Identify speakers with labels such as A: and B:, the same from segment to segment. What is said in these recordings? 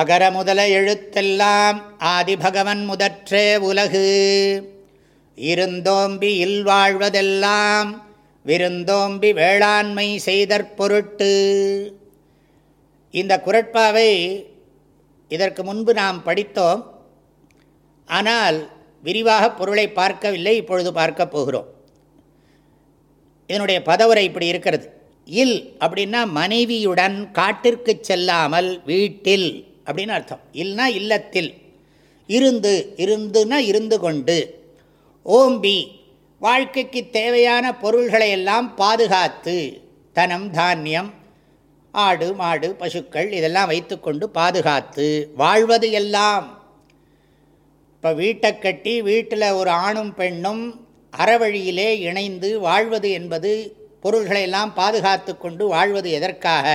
A: அகர முதல எழுத்தெல்லாம் ஆதிபகவன் முதற்றே உலகு இருந்தோம்பி இல்வாழ்வதெல்லாம் விருந்தோம்பி வேளாண்மை செய்தற்பொருட்டு இந்த குரட்பாவை இதற்கு முன்பு நாம் படித்தோம் ஆனால் விரிவாக பொருளை பார்க்கவில்லை இப்பொழுது பார்க்க போகிறோம் இதனுடைய பதவுரை இப்படி இருக்கிறது இல் அப்படின்னா மனைவியுடன் காட்டிற்கு செல்லாமல் வீட்டில் அப்படின்னு அர்த்தம் இல்லைனா இல்லத்தில் இருந்து இருந்துன்னா இருந்து கொண்டு ஓம்பி வாழ்க்கைக்கு தேவையான பொருள்களை எல்லாம் பாதுகாத்து தனம் தானியம் ஆடு மாடு பசுக்கள் இதெல்லாம் வைத்துக்கொண்டு பாதுகாத்து வாழ்வது எல்லாம் இப்போ வீட்டை கட்டி வீட்டில் ஒரு ஆணும் பெண்ணும் அறவழியிலே இணைந்து வாழ்வது என்பது பொருள்களை எல்லாம் பாதுகாத்து கொண்டு வாழ்வது எதற்காக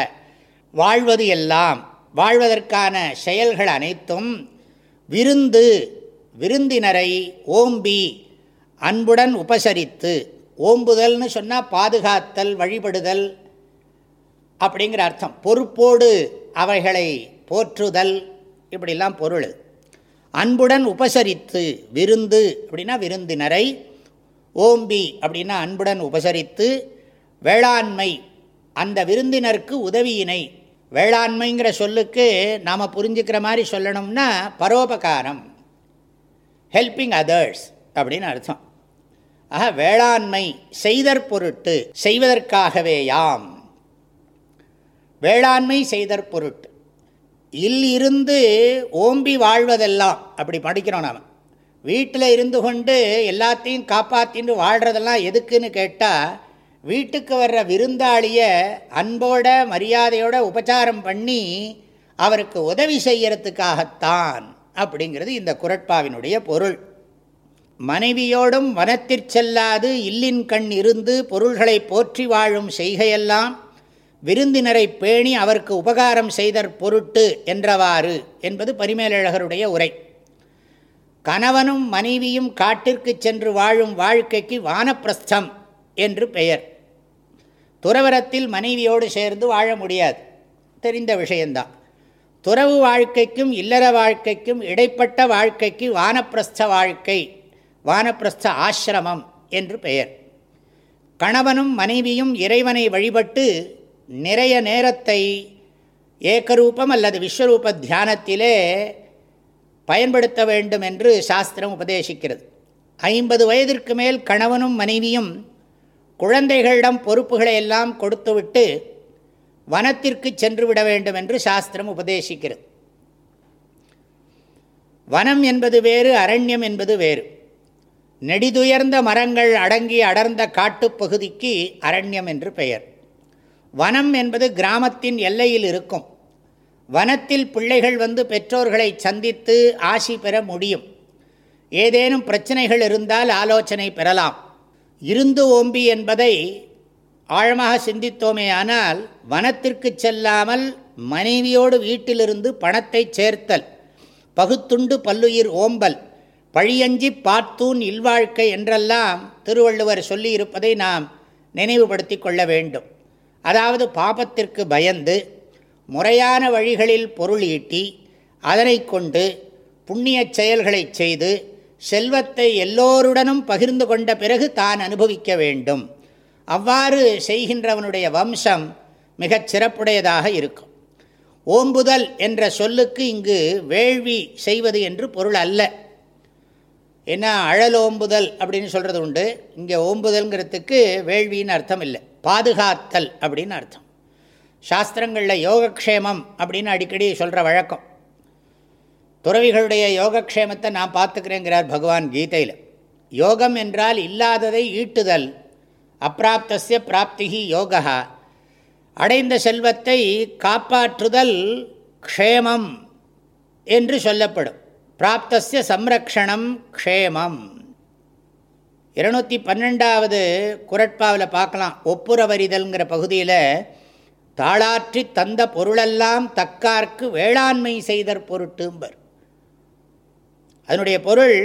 A: வாழ்வது எல்லாம் வாழ்வதற்கான செயல்கள் அனைத்தும் விருந்து விருந்தினரை ஓம்பி அன்புடன் உபசரித்து ஓம்புதல்னு சொன்னால் பாதுகாத்தல் வழிபடுதல் அப்படிங்கிற அர்த்தம் பொறுப்போடு அவைகளை போற்றுதல் இப்படிலாம் பொருள் அன்புடன் உபசரித்து விருந்து அப்படின்னா விருந்தினரை ஓம்பி அப்படின்னா அன்புடன் உபசரித்து வேளாண்மை அந்த விருந்தினருக்கு உதவியினை வேளாண்மைங்கிற சொல்லுக்கு நாம் புரிஞ்சுக்கிற மாதிரி சொல்லணும்னா பரோபகாரம் ஹெல்பிங் அதர்ஸ் அப்படின்னு அர்த்தம் ஆக வேளாண்மை செய்தற் பொருட்டு செய்வதற்காகவே யாம் வேளாண்மை செய்தற் பொருட்டு இல் இருந்து ஓம்பி வாழ்வதெல்லாம் அப்படி படிக்கிறோம் நாம் வீட்டில் இருந்து கொண்டு எல்லாத்தையும் காப்பாற்றின்னு வாழ்கிறதெல்லாம் எதுக்குன்னு கேட்டால் வீட்டுக்கு வர்ற விருந்தாளியை அன்போட மரியாதையோட உபச்சாரம் பண்ணி அவருக்கு உதவி செய்யறதுக்காகத்தான் அப்படிங்கிறது இந்த குரட்பாவினுடைய பொருள் மனைவியோடும் வனத்திற் செல்லாது இல்லின் கண் இருந்து பொருள்களை போற்றி வாழும் செய்கையெல்லாம் விருந்தினரை பேணி அவருக்கு உபகாரம் செய்தற் பொருட்டு என்றவாறு என்பது பரிமேலழகருடைய உரை கணவனும் மனைவியும் காட்டிற்கு சென்று வாழும் வாழ்க்கைக்கு வானப்பிரஸ்தம் என்று பெயர் துறவரத்தில் மனைவியோடு சேர்ந்து வாழ முடியாது தெரிந்த விஷயந்தான் துறவு வாழ்க்கைக்கும் இல்லற வாழ்க்கைக்கும் இடைப்பட்ட வாழ்க்கைக்கு வானப்பிரஸ்த வாழ்க்கை வானப்பிரஸ்த ஆசிரமம் என்று பெயர் கணவனும் மனைவியும் இறைவனை வழிபட்டு நிறைய நேரத்தை ஏக்கரூபம் அல்லது விஸ்வரூப தியானத்திலே பயன்படுத்த வேண்டும் என்று சாஸ்திரம் உபதேசிக்கிறது ஐம்பது வயதிற்கு மேல் கணவனும் மனைவியும் குழந்தைகளிடம் பொறுப்புகளை எல்லாம் கொடுத்துவிட்டு வனத்திற்கு சென்று விட வேண்டும் என்று சாஸ்திரம் உபதேசிக்கிறது வனம் என்பது வேறு அரண்யம் என்பது வேறு நெடிதுயர்ந்த மரங்கள் அடங்கி அடர்ந்த காட்டுப்பகுதிக்கு அரண்யம் என்று பெயர் வனம் என்பது கிராமத்தின் எல்லையில் இருக்கும் வனத்தில் பிள்ளைகள் வந்து பெற்றோர்களை சந்தித்து ஆசி பெற முடியும் ஏதேனும் பிரச்சனைகள் இருந்தால் ஆலோசனை பெறலாம் இருந்து ஓம்பி என்பதை ஆழமாக சிந்தித்தோமே ஆனால் வனத்திற்கு செல்லாமல் மனைவியோடு வீட்டிலிருந்து பணத்தை சேர்த்தல் பகுத்துண்டு பல்லுயிர் ஓம்பல் பழியஞ்சி பார்த்தூன் இல்வாழ்க்கை என்றெல்லாம் திருவள்ளுவர் சொல்லியிருப்பதை நாம் நினைவுபடுத்தி கொள்ள வேண்டும் அதாவது பாபத்திற்கு பயந்து முறையான வழிகளில் பொருள் ஈட்டி அதனை கொண்டு புண்ணிய செயல்களை செய்து செல்வத்தை எல்லோருடனும் பகிர்ந்து கொண்ட பிறகு தான் அனுபவிக்க வேண்டும் அவ்வாறு செய்கின்றவனுடைய வம்சம் மிகச் சிறப்புடையதாக இருக்கும் ஓம்புதல் என்ற சொல்லுக்கு இங்கு வேள்வி செய்வது என்று பொருள் அல்ல ஏன்னா ஓம்புதல் அப்படின்னு சொல்கிறது உண்டு இங்கே ஓம்புதல்ங்கிறதுக்கு வேள்வின்னு அர்த்தம் இல்லை பாதுகாத்தல் அப்படின்னு அர்த்தம் சாஸ்திரங்களில் யோகக்ஷேமம் அப்படின்னு அடிக்கடி சொல்கிற வழக்கம் துறவிகளுடைய யோகக்ஷேமத்தை நான் பார்த்துக்கிறேங்கிறார் பகவான் கீதையில் யோகம் என்றால் இல்லாததை ஈட்டுதல் அப்பிராப்தசிய பிராப்திகி யோகா அடைந்த செல்வத்தை காப்பாற்றுதல் க்ஷேமம் என்று சொல்லப்படும் பிராப்தசிய சம்ரக்ஷணம் க்ஷேமம் இருநூற்றி பன்னெண்டாவது குரட்பாவில் பார்க்கலாம் ஒப்புரவரிதல்ங்கிற பகுதியில் தாளாற்றி தந்த பொருளெல்லாம் தக்கார்க்கு வேளாண்மை செய்தற் பொருட்டும்பர் அதனுடைய பொருள்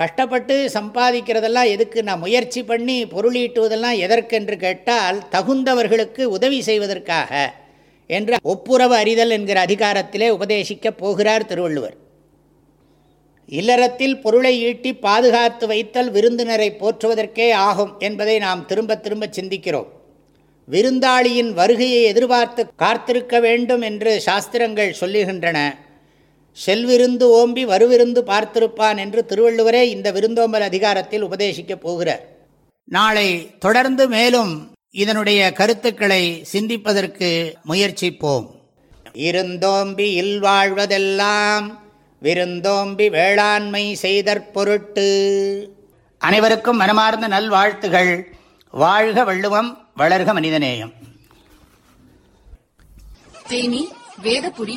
A: கஷ்டப்பட்டு சம்பாதிக்கிறதெல்லாம் எதுக்கு நான் முயற்சி பண்ணி பொருளீட்டுவதெல்லாம் எதற்கென்று கேட்டால் தகுந்தவர்களுக்கு உதவி செய்வதற்காக என்ற ஒப்புரவு அறிதல் என்கிற அதிகாரத்திலே உபதேசிக்கப் போகிறார் திருவள்ளுவர் இல்லறத்தில் பொருளை ஈட்டி பாதுகாத்து வைத்தல் விருந்தினரை போற்றுவதற்கே ஆகும் என்பதை நாம் திரும்ப திரும்ப சிந்திக்கிறோம் விருந்தாளியின் வருகையை எதிர்பார்த்து காத்திருக்க வேண்டும் என்று சாஸ்திரங்கள் சொல்லுகின்றன செல்விருந்து ஓம்பி வருவிருந்து பார்த்திருப்பான் என்று திருவள்ளுவரே இந்த விருந்தோம்பல் அதிகாரத்தில் உபதேசிக்கப் போகிறார் நாளை தொடர்ந்து மேலும் இதனுடைய கருத்துக்களை சிந்திப்பதற்கு முயற்சிப்போம் இருந்தோம்பி இல்வாழ்வதெல்லாம் விருந்தோம்பி வேளாண்மை செய்தற்பொருட்டு அனைவருக்கும் மனமார்ந்த நல்வாழ்த்துகள் வாழ்க வள்ளுவம் வளர்க மனிதநேயம் தேனி வேதபுரி